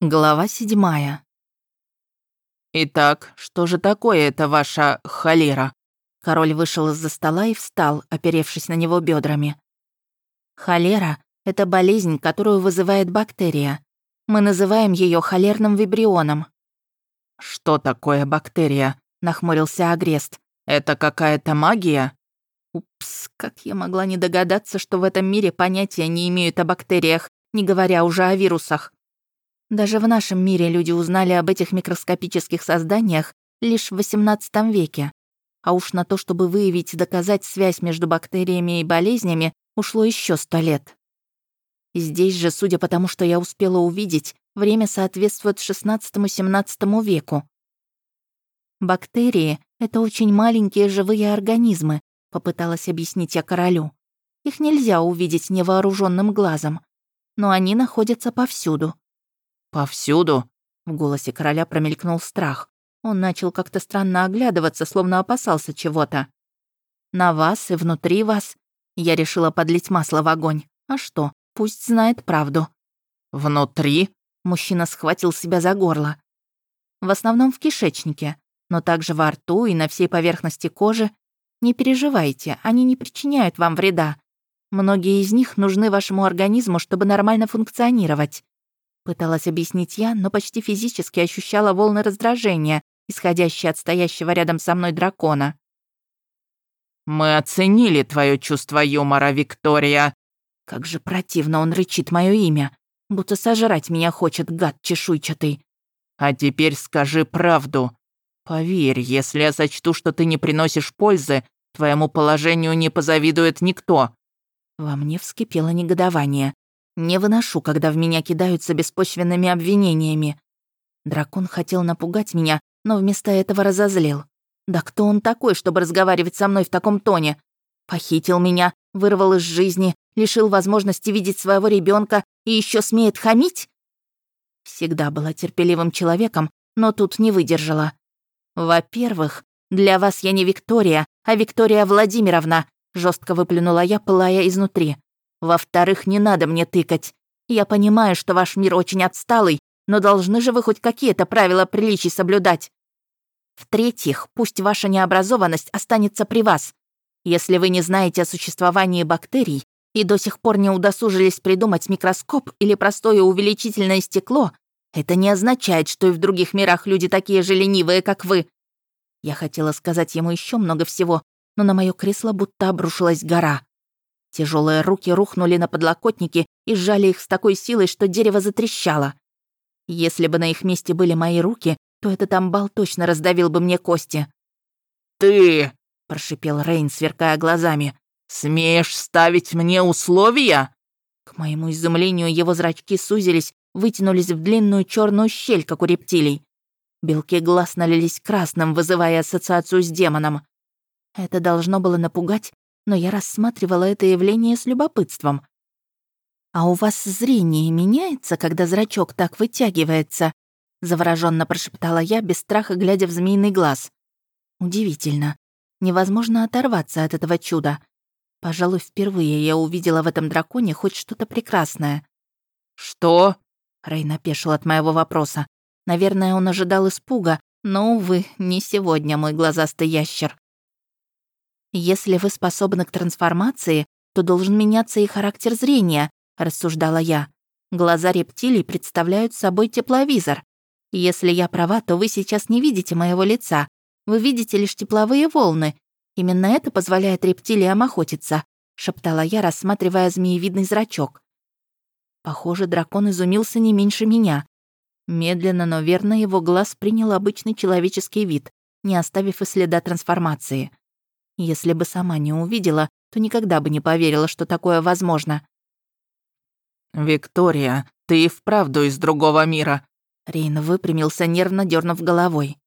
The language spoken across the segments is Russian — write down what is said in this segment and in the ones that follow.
Глава седьмая. «Итак, что же такое это ваша холера?» Король вышел из-за стола и встал, оперевшись на него бедрами. Холера — это болезнь, которую вызывает бактерия. Мы называем ее холерным вибрионом. «Что такое бактерия?» — нахмурился Агрест. «Это какая-то магия?» Упс, как я могла не догадаться, что в этом мире понятия не имеют о бактериях, не говоря уже о вирусах. Даже в нашем мире люди узнали об этих микроскопических созданиях лишь в XVIII веке. А уж на то, чтобы выявить и доказать связь между бактериями и болезнями, ушло еще сто лет. Здесь же, судя по тому, что я успела увидеть, время соответствует XVI-XVII веку. Бактерии — это очень маленькие живые организмы, попыталась объяснить я королю. Их нельзя увидеть невооруженным глазом, но они находятся повсюду. «Повсюду?» В голосе короля промелькнул страх. Он начал как-то странно оглядываться, словно опасался чего-то. «На вас и внутри вас». Я решила подлить масло в огонь. А что, пусть знает правду. «Внутри?» Мужчина схватил себя за горло. В основном в кишечнике, но также во рту и на всей поверхности кожи. Не переживайте, они не причиняют вам вреда. Многие из них нужны вашему организму, чтобы нормально функционировать. Пыталась объяснить я, но почти физически ощущала волны раздражения, исходящие от стоящего рядом со мной дракона. «Мы оценили твое чувство юмора, Виктория!» Как же противно он рычит мое имя, будто сожрать меня хочет, гад чешуйчатый. «А теперь скажи правду. Поверь, если я сочту, что ты не приносишь пользы, твоему положению не позавидует никто». Во мне вскипело негодование. Не выношу, когда в меня кидаются беспочвенными обвинениями. Дракон хотел напугать меня, но вместо этого разозлил. Да кто он такой, чтобы разговаривать со мной в таком тоне? Похитил меня, вырвал из жизни, лишил возможности видеть своего ребенка и еще смеет хамить? Всегда была терпеливым человеком, но тут не выдержала. Во-первых, для вас я не Виктория, а Виктория Владимировна, жестко выплюнула я, пылая изнутри. Во-вторых, не надо мне тыкать. Я понимаю, что ваш мир очень отсталый, но должны же вы хоть какие-то правила приличий соблюдать. В-третьих, пусть ваша необразованность останется при вас. Если вы не знаете о существовании бактерий и до сих пор не удосужились придумать микроскоп или простое увеличительное стекло, это не означает, что и в других мирах люди такие же ленивые, как вы. Я хотела сказать ему еще много всего, но на мое кресло будто обрушилась гора. Тяжелые руки рухнули на подлокотники и сжали их с такой силой, что дерево затрещало. Если бы на их месте были мои руки, то этот амбал точно раздавил бы мне кости. «Ты!» — прошипел Рейн, сверкая глазами. «Смеешь ставить мне условия?» К моему изумлению его зрачки сузились, вытянулись в длинную черную щель, как у рептилий. Белки глаз налились красным, вызывая ассоциацию с демоном. Это должно было напугать но я рассматривала это явление с любопытством. «А у вас зрение меняется, когда зрачок так вытягивается?» завороженно прошептала я, без страха глядя в змеиный глаз. Удивительно. Невозможно оторваться от этого чуда. Пожалуй, впервые я увидела в этом драконе хоть что-то прекрасное. «Что?» Рейн опешил от моего вопроса. Наверное, он ожидал испуга, но, увы, не сегодня мой глазастый ящер. «Если вы способны к трансформации, то должен меняться и характер зрения», — рассуждала я. «Глаза рептилий представляют собой тепловизор. Если я права, то вы сейчас не видите моего лица. Вы видите лишь тепловые волны. Именно это позволяет рептилиям охотиться», — шептала я, рассматривая змеевидный зрачок. Похоже, дракон изумился не меньше меня. Медленно, но верно его глаз принял обычный человеческий вид, не оставив и следа трансформации. Если бы сама не увидела, то никогда бы не поверила, что такое возможно. «Виктория, ты и вправду из другого мира». Рейн выпрямился, нервно дернув головой.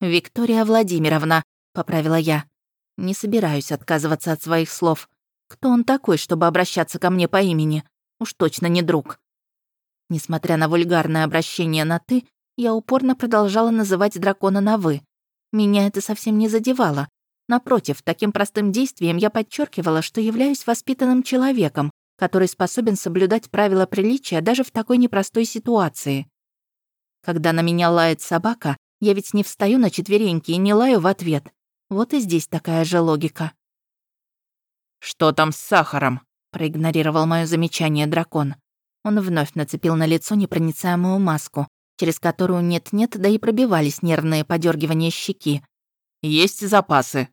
«Виктория Владимировна», — поправила я. «Не собираюсь отказываться от своих слов. Кто он такой, чтобы обращаться ко мне по имени? Уж точно не друг». Несмотря на вульгарное обращение на «ты», я упорно продолжала называть дракона на «вы». Меня это совсем не задевало. Напротив, таким простым действием я подчеркивала, что являюсь воспитанным человеком, который способен соблюдать правила приличия даже в такой непростой ситуации. Когда на меня лает собака, я ведь не встаю на четвереньки и не лаю в ответ. Вот и здесь такая же логика. «Что там с сахаром?» — проигнорировал мое замечание дракон. Он вновь нацепил на лицо непроницаемую маску, через которую нет-нет, да и пробивались нервные подергивания щеки. «Есть запасы?»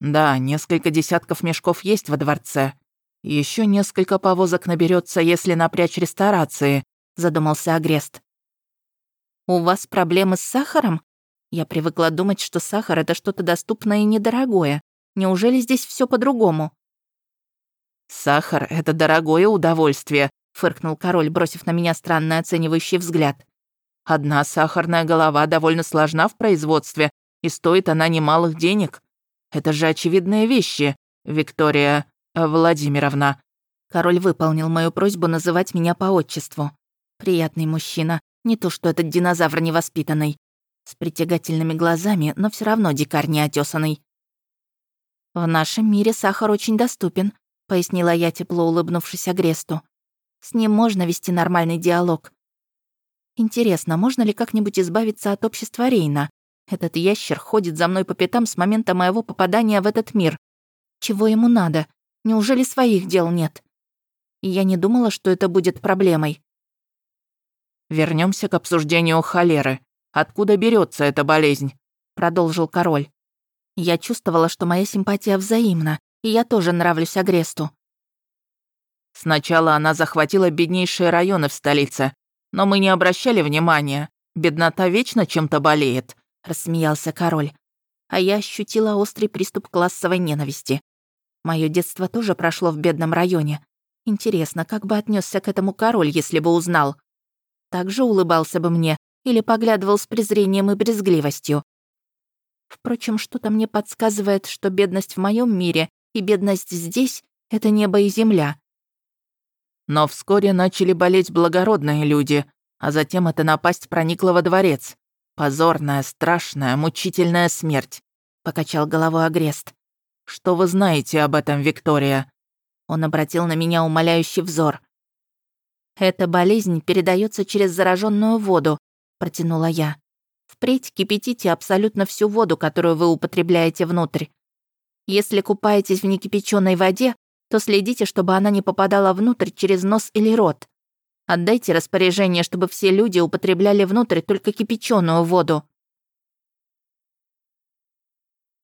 «Да, несколько десятков мешков есть во дворце. Еще несколько повозок наберется, если напрячь ресторации», — задумался Агрест. «У вас проблемы с сахаром?» Я привыкла думать, что сахар — это что-то доступное и недорогое. Неужели здесь все по-другому? «Сахар — это дорогое удовольствие», — фыркнул король, бросив на меня странный оценивающий взгляд. «Одна сахарная голова довольно сложна в производстве, и стоит она немалых денег. Это же очевидные вещи, Виктория Владимировна». Король выполнил мою просьбу называть меня по отчеству. Приятный мужчина, не то что этот динозавр невоспитанный. С притягательными глазами, но все равно дикарь неотесанный. «В нашем мире сахар очень доступен», — пояснила я, тепло улыбнувшись Агресту. «С ним можно вести нормальный диалог. Интересно, можно ли как-нибудь избавиться от общества Рейна? Этот ящер ходит за мной по пятам с момента моего попадания в этот мир. Чего ему надо? Неужели своих дел нет? И я не думала, что это будет проблемой. Вернемся к обсуждению холеры. Откуда берется эта болезнь? продолжил король. Я чувствовала, что моя симпатия взаимна, и я тоже нравлюсь Агресту. Сначала она захватила беднейшие районы в столице, но мы не обращали внимания. Беднота вечно чем-то болеет», — рассмеялся король. А я ощутила острый приступ классовой ненависти. Мое детство тоже прошло в бедном районе. Интересно, как бы отнесся к этому король, если бы узнал? Также улыбался бы мне или поглядывал с презрением и брезгливостью. Впрочем, что-то мне подсказывает, что бедность в моем мире и бедность здесь — это небо и земля. Но вскоре начали болеть благородные люди, а затем эта напасть проникла во дворец. Позорная, страшная, мучительная смерть», — покачал головой Агрест. «Что вы знаете об этом, Виктория?» Он обратил на меня умоляющий взор. «Эта болезнь передается через зараженную воду», — протянула я. Впредь кипятите абсолютно всю воду, которую вы употребляете внутрь. Если купаетесь в некипяченой воде, то следите, чтобы она не попадала внутрь через нос или рот. Отдайте распоряжение, чтобы все люди употребляли внутрь только кипяченую воду.